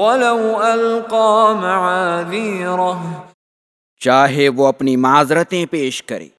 ولو القا معاذيره. چاہے وہ اپنی معذرتیں پیش کرے۔